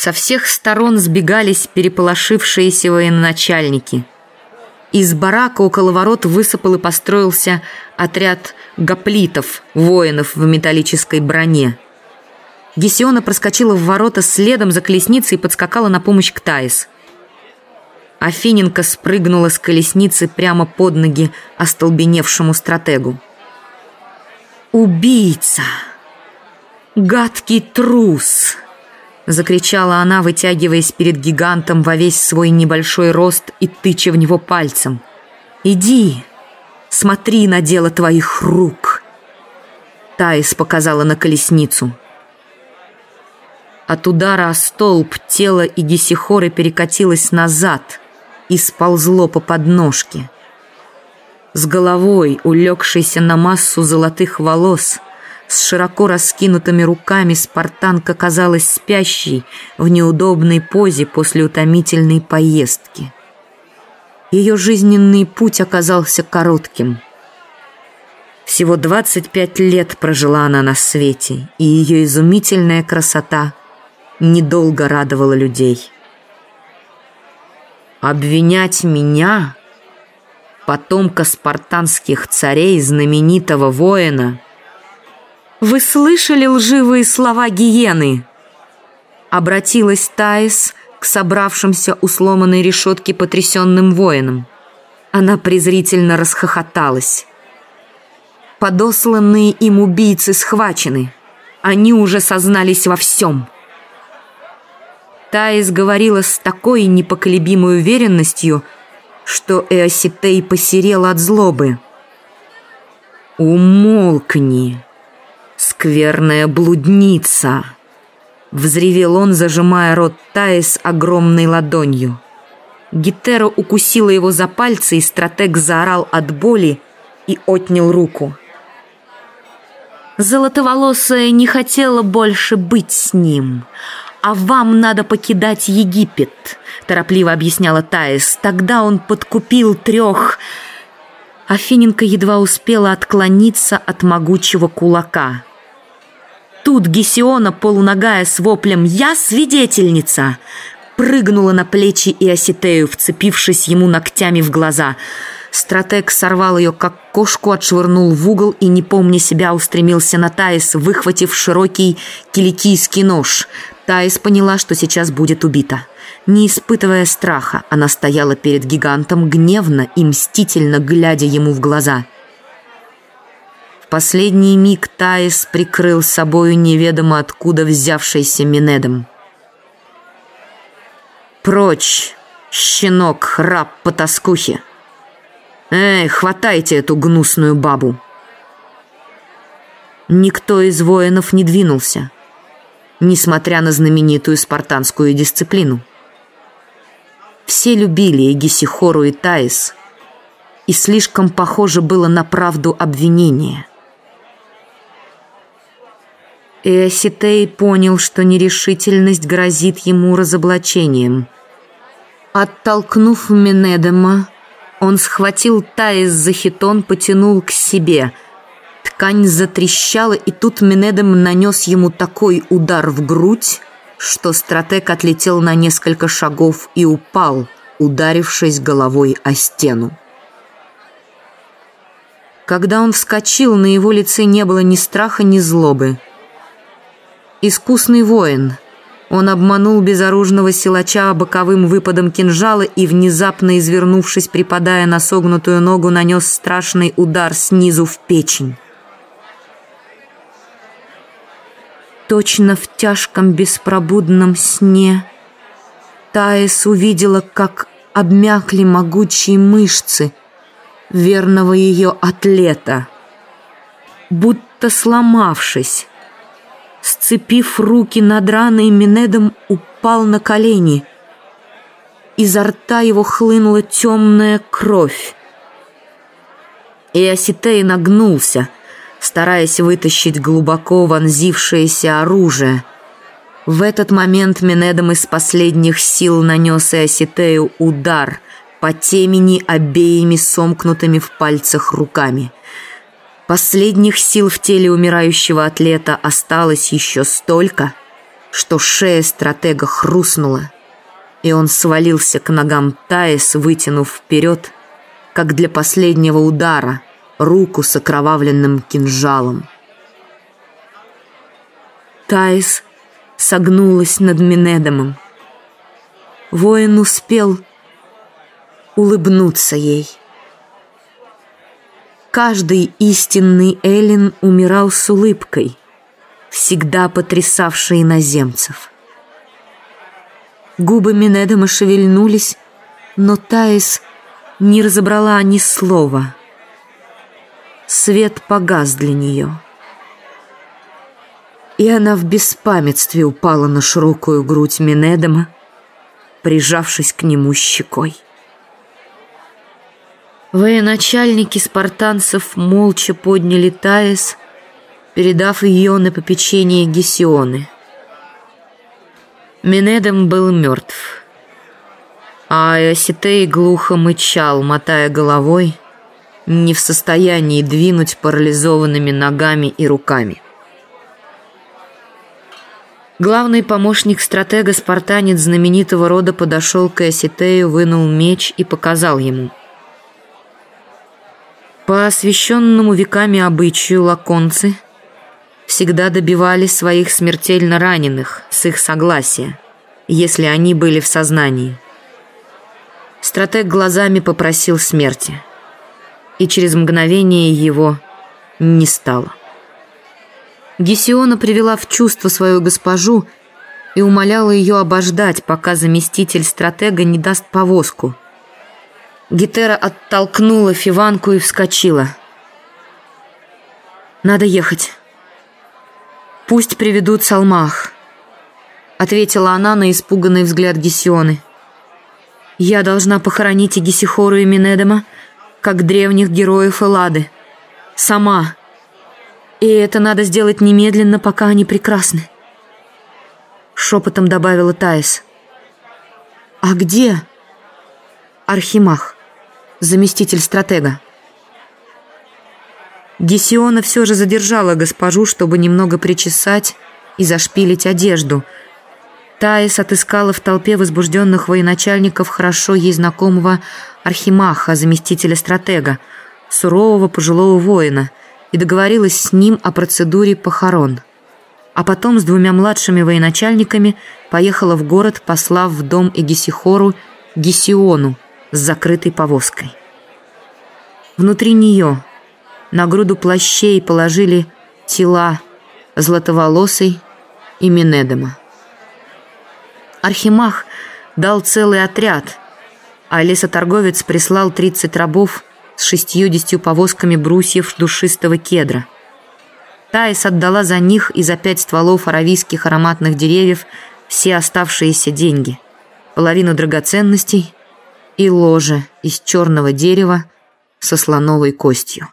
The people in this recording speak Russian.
Со всех сторон сбегались переполошившиеся военачальники. Из барака около ворот высыпал и построился отряд гоплитов, воинов в металлической броне. Гесиона проскочила в ворота следом за колесницей и подскакала на помощь к Таис. Афиненко спрыгнула с колесницы прямо под ноги остолбеневшему стратегу. «Убийца! Гадкий трус!» Закричала она, вытягиваясь перед гигантом во весь свой небольшой рост и тыча в него пальцем. «Иди, смотри на дело твоих рук!» Таис показала на колесницу. От удара о столб тело Игисихоры перекатилось назад и сползло по подножке. С головой, улегшейся на массу золотых волос, с широко раскинутыми руками спартанка казалась спящей в неудобной позе после утомительной поездки. Ее жизненный путь оказался коротким. Всего 25 лет прожила она на свете, и ее изумительная красота недолго радовала людей. Обвинять меня, потомка спартанских царей, знаменитого воина. «Вы слышали лживые слова гиены?» Обратилась Таис к собравшимся у сломанной решетки потрясенным воинам. Она презрительно расхохоталась. Подосланные им убийцы схвачены. Они уже сознались во всем. Таис говорила с такой непоколебимой уверенностью, что Эоситей посерел от злобы. «Умолкни, скверная блудница!» Взревел он, зажимая рот Таис огромной ладонью. Гетера укусила его за пальцы, и стратег заорал от боли и отнял руку. Золотоволосая не хотела больше быть с ним. «А вам надо покидать Египет», — торопливо объясняла Таис. «Тогда он подкупил трех...» Афиненко едва успела отклониться от могучего кулака. Тут Гесиона, полуногая с воплем «Я свидетельница!» прыгнула на плечи Иоситею, вцепившись ему ногтями в глаза. Стратег сорвал ее, как кошку, отшвырнул в угол и, не помня себя, устремился на Таис, выхватив широкий киликийский нож. Таис поняла, что сейчас будет убита. Не испытывая страха, она стояла перед гигантом, гневно и мстительно глядя ему в глаза. Последний миг Таис прикрыл собою неведомо откуда взявшийся Минедом. «Прочь, щенок, раб по тоскухе! Эй, хватайте эту гнусную бабу!» Никто из воинов не двинулся несмотря на знаменитую спартанскую дисциплину. Все любили Эгисихору и Таис, и слишком похоже было на правду обвинения. Эоситей понял, что нерешительность грозит ему разоблачением. Оттолкнув Менедема, он схватил Таис за хитон, потянул к себе – Ткань затрещала, и тут Минедем нанес ему такой удар в грудь, что стратег отлетел на несколько шагов и упал, ударившись головой о стену. Когда он вскочил, на его лице не было ни страха, ни злобы. Искусный воин. Он обманул безоружного силача боковым выпадом кинжала и, внезапно извернувшись, припадая на согнутую ногу, нанес страшный удар снизу в печень. Точно в тяжком беспробудном сне Таис увидела, как обмякли могучие мышцы верного ее атлета. Будто сломавшись, сцепив руки над раной, Минедом упал на колени. Изо рта его хлынула темная кровь. И Оситей нагнулся — стараясь вытащить глубоко вонзившееся оружие. В этот момент Менедом из последних сил нанес Иоситею удар по темени обеими сомкнутыми в пальцах руками. Последних сил в теле умирающего атлета осталось еще столько, что шея стратега хрустнула, и он свалился к ногам Таис, вытянув вперед, как для последнего удара, руку с окровавленным кинжалом. Таис согнулась над Минедомом. Воин успел улыбнуться ей. Каждый истинный Эллин умирал с улыбкой, всегда потрясавшей иноземцев. Губы Минедома шевельнулись, но Таис не разобрала ни слова. Свет погас для нее. И она в беспамятстве упала на широкую грудь Минедома, прижавшись к нему щекой. Военачальники спартанцев молча подняли Таис, передав ее на попечение Гесионы. Минедом был мертв, а Иоситей глухо мычал, мотая головой, не в состоянии двинуть парализованными ногами и руками. Главный помощник стратега спартанец знаменитого рода подошел к Иоситею, вынул меч и показал ему – по освященному веками обычаю лаконцы всегда добивали своих смертельно раненых с их согласия, если они были в сознании. Стратег глазами попросил смерти, и через мгновение его не стало. Гесиона привела в чувство свою госпожу и умоляла ее обождать, пока заместитель стратега не даст повозку – Гетера оттолкнула Фиванку и вскочила. «Надо ехать. Пусть приведут Салмах», — ответила она на испуганный взгляд Гесионы. «Я должна похоронить и Гесихору, и Минедема, как древних героев Эллады. Сама. И это надо сделать немедленно, пока они прекрасны». Шепотом добавила Таис. «А где?» Архимах заместитель стратега. Гесиона все же задержала госпожу, чтобы немного причесать и зашпилить одежду. Таис отыскала в толпе возбужденных военачальников хорошо ей знакомого Архимаха, заместителя стратега, сурового пожилого воина, и договорилась с ним о процедуре похорон. А потом с двумя младшими военачальниками поехала в город, послав в дом Эгисихору Гесиону, с закрытой повозкой. Внутри нее на груду плащей положили тела Златоволосой и Минедема. Архимах дал целый отряд, а лесоторговец прислал 30 рабов с шестьюдесятью повозками брусьев душистого кедра. Таис отдала за них и за пять стволов аравийских ароматных деревьев все оставшиеся деньги, половину драгоценностей и ложе из черного дерева со слоновой костью.